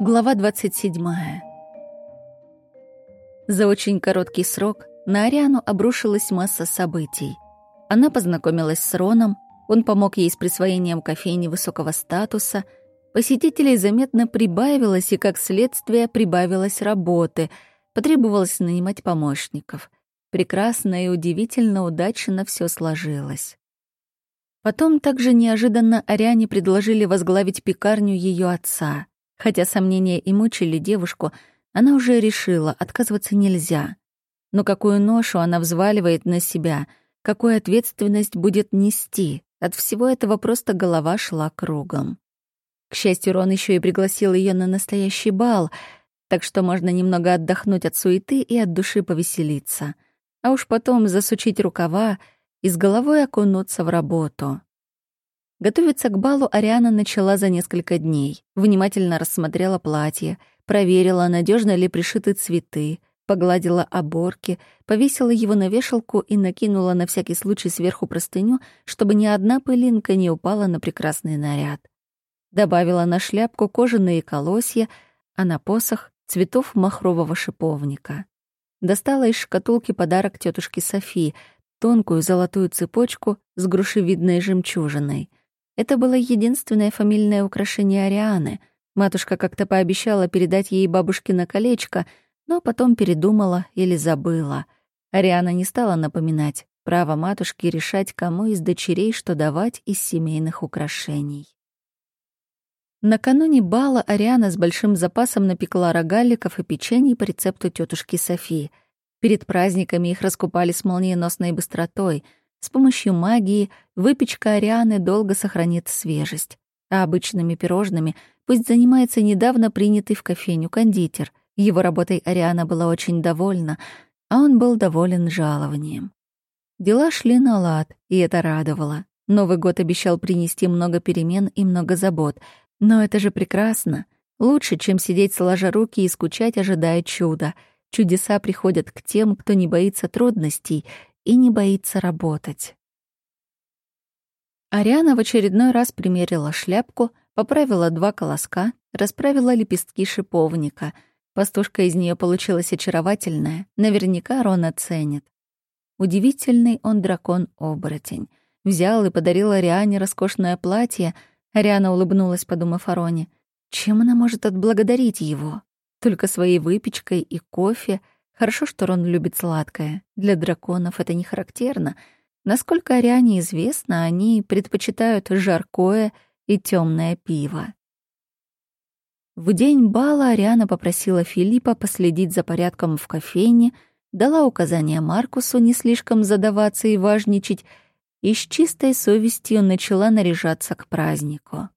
Глава 27. За очень короткий срок на Ариану обрушилась масса событий. Она познакомилась с Роном, он помог ей с присвоением кофейни высокого статуса, посетителей заметно прибавилось, и как следствие прибавилось работы, потребовалось нанимать помощников. Прекрасно и удивительно удачно все сложилось. Потом также неожиданно Ариане предложили возглавить пекарню ее отца — Хотя сомнения и мучили девушку, она уже решила, отказываться нельзя. Но какую ношу она взваливает на себя, какую ответственность будет нести, от всего этого просто голова шла кругом. К счастью, Рон еще и пригласил ее на настоящий бал, так что можно немного отдохнуть от суеты и от души повеселиться. А уж потом засучить рукава и с головой окунуться в работу. Готовиться к балу Ариана начала за несколько дней. Внимательно рассмотрела платье, проверила, надежно ли пришиты цветы, погладила оборки, повесила его на вешалку и накинула на всякий случай сверху простыню, чтобы ни одна пылинка не упала на прекрасный наряд. Добавила на шляпку кожаные колосья, а на посох — цветов махрового шиповника. Достала из шкатулки подарок тетушке Софии — тонкую золотую цепочку с грушевидной жемчужиной — это было единственное фамильное украшение Арианы. Матушка как-то пообещала передать ей бабушкино колечко, но потом передумала или забыла. Ариана не стала напоминать. Право матушки решать, кому из дочерей что давать из семейных украшений. Накануне бала Ариана с большим запасом напекла рогаликов и печений по рецепту тетушки Софии. Перед праздниками их раскупали с молниеносной быстротой — с помощью магии выпечка Арианы долго сохранит свежесть, а обычными пирожными пусть занимается недавно принятый в кофейню кондитер. Его работой Ариана была очень довольна, а он был доволен жалованием. Дела шли на лад, и это радовало. Новый год обещал принести много перемен и много забот, но это же прекрасно. Лучше, чем сидеть сложа руки и скучать, ожидая чуда. Чудеса приходят к тем, кто не боится трудностей и не боится работать. Ариана в очередной раз примерила шляпку, поправила два колоска, расправила лепестки шиповника. Пастушка из нее получилась очаровательная, наверняка Рон оценит. Удивительный он дракон-оборотень. Взял и подарил Ариане роскошное платье. Ариана улыбнулась, подумав о Роне. Чем она может отблагодарить его? Только своей выпечкой и кофе — Хорошо, что Рон любит сладкое. Для драконов это не характерно. Насколько Ариане известно, они предпочитают жаркое и темное пиво. В день бала Ариана попросила Филиппа последить за порядком в кофейне, дала указание Маркусу не слишком задаваться и важничать, и с чистой совестью начала наряжаться к празднику.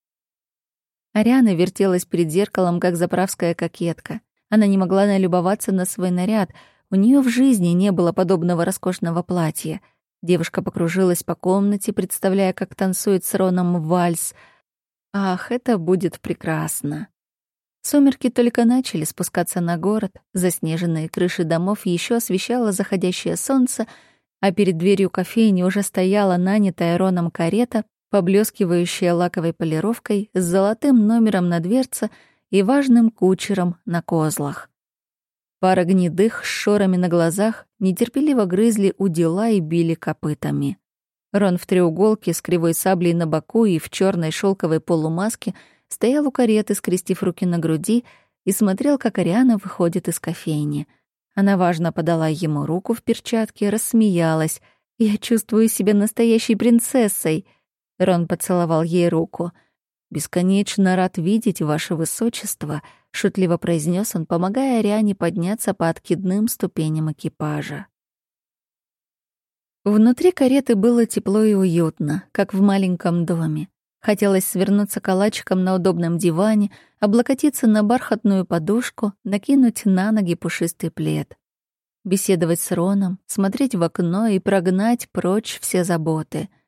Ариана вертелась перед зеркалом, как заправская кокетка. Она не могла налюбоваться на свой наряд. У нее в жизни не было подобного роскошного платья. Девушка покружилась по комнате, представляя, как танцует с Роном вальс. Ах, это будет прекрасно. Сумерки только начали спускаться на город, заснеженные крыши домов еще освещало заходящее солнце, а перед дверью кофейни уже стояла нанятая Роном карета, поблескивающая лаковой полировкой с золотым номером на дверце — и важным кучером на козлах. Пара гнедых с шорами на глазах нетерпеливо грызли у дела и били копытами. Рон в треуголке с кривой саблей на боку и в черной шелковой полумаске стоял у кареты, скрестив руки на груди, и смотрел, как Ариана выходит из кофейни. Она важно подала ему руку в перчатке, рассмеялась. «Я чувствую себя настоящей принцессой!» Рон поцеловал ей руку — «Бесконечно рад видеть ваше высочество», — шутливо произнес он, помогая Ариане подняться по откидным ступеням экипажа. Внутри кареты было тепло и уютно, как в маленьком доме. Хотелось свернуться калачиком на удобном диване, облокотиться на бархатную подушку, накинуть на ноги пушистый плед. Беседовать с Роном, смотреть в окно и прогнать прочь все заботы —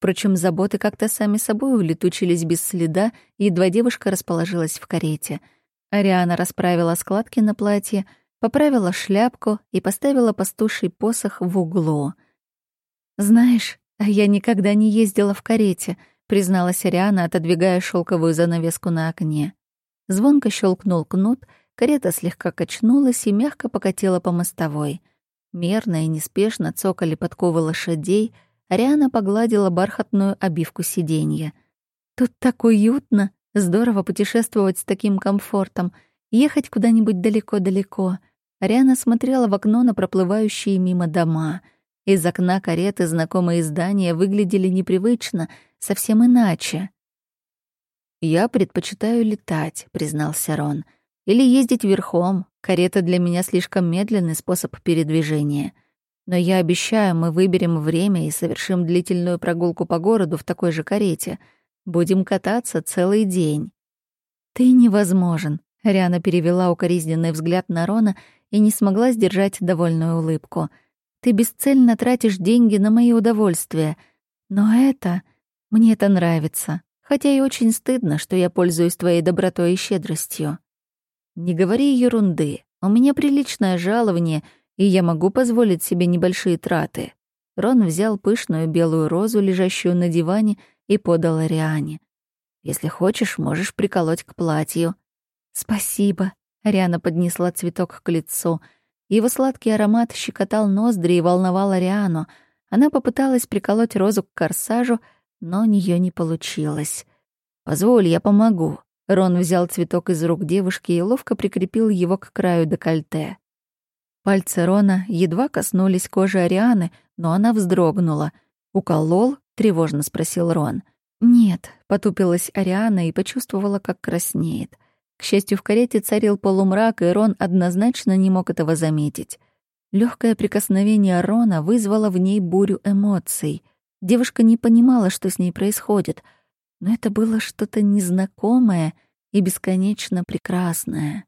Впрочем, заботы как-то сами собой улетучились без следа, едва девушка расположилась в карете. Ариана расправила складки на платье, поправила шляпку и поставила пастуший посох в углу. «Знаешь, я никогда не ездила в карете», — призналась Ариана, отодвигая шелковую занавеску на окне. Звонко щелкнул кнут, карета слегка качнулась и мягко покатила по мостовой. Мерно и неспешно цокали подковы лошадей, Ариана погладила бархатную обивку сиденья. «Тут так уютно! Здорово путешествовать с таким комфортом, ехать куда-нибудь далеко-далеко». Ариана смотрела в окно на проплывающие мимо дома. Из окна кареты знакомые здания выглядели непривычно, совсем иначе. «Я предпочитаю летать», — признался Рон. «Или ездить верхом. Карета для меня слишком медленный способ передвижения. Но я обещаю, мы выберем время и совершим длительную прогулку по городу в такой же карете. Будем кататься целый день». «Ты невозможен», — Риана перевела укоризненный взгляд на Рона и не смогла сдержать довольную улыбку. «Ты бесцельно тратишь деньги на мои удовольствия. Но это... Мне это нравится хотя и очень стыдно, что я пользуюсь твоей добротой и щедростью. Не говори ерунды. У меня приличное жалование, и я могу позволить себе небольшие траты. Рон взял пышную белую розу, лежащую на диване, и подал Ариане. Если хочешь, можешь приколоть к платью. Спасибо. Ариана поднесла цветок к лицу. Его сладкий аромат щекотал ноздри и волновал Ариану. Она попыталась приколоть розу к корсажу, но у нее не получилось. «Позволь, я помогу». Рон взял цветок из рук девушки и ловко прикрепил его к краю декольте. Пальцы Рона едва коснулись кожи Арианы, но она вздрогнула. «Уколол?» — тревожно спросил Рон. «Нет», — потупилась Ариана и почувствовала, как краснеет. К счастью, в карете царил полумрак, и Рон однозначно не мог этого заметить. Легкое прикосновение Рона вызвало в ней бурю эмоций. Девушка не понимала, что с ней происходит, но это было что-то незнакомое и бесконечно прекрасное.